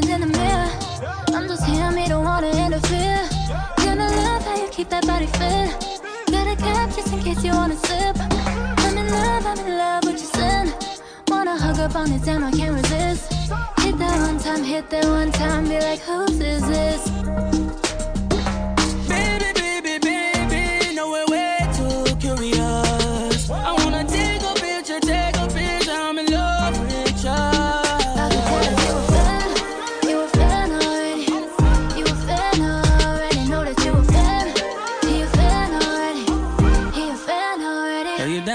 something in the mirror. I'm just here, me don't wanna interfere. Gonna love how you keep that body fit Got a cup just in case you wanna sip I'm in love, I'm in love with your sin. Wanna hug up on it down, I can't resist. Hit that one time, hit that one time Be like, whose is this?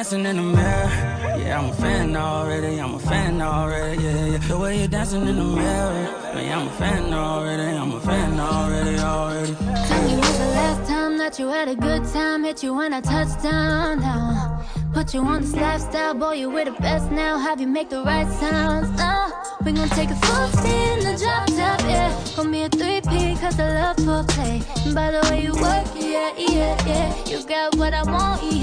Dancing in the mirror. Yeah, I'm a fan already. I'm a fan already. Yeah, yeah. The way you're dancing in the mirror. Man, I'm a fan already. I'm a fan already, already. Tell me when's the last time that you had a good time? Hit you when I touch down now. Put you on this lifestyle, boy, you with the best now. Have you make the right sounds now? We gon' take a full speed in the drop top, yeah. Gonna a 3P, cause I love foreplay. And by the way you work, yeah, yeah, yeah. You got what I want, yeah,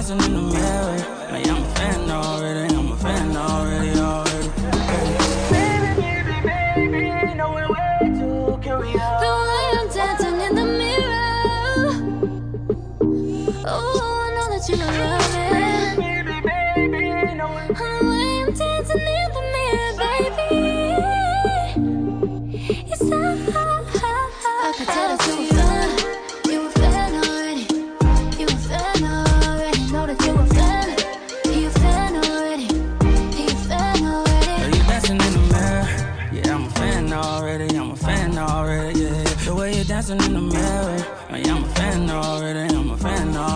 dancing in the mirror. Man, I'm a fan already. I'm a fan already, already. Baby, baby, baby, no we're way too curious. The way I'm dancing in the mirror. Oh, I know that you love it. fan already, I'm a fan already, yeah. The way you're dancing in the mirror, I'm a fan already, I'm a fan already.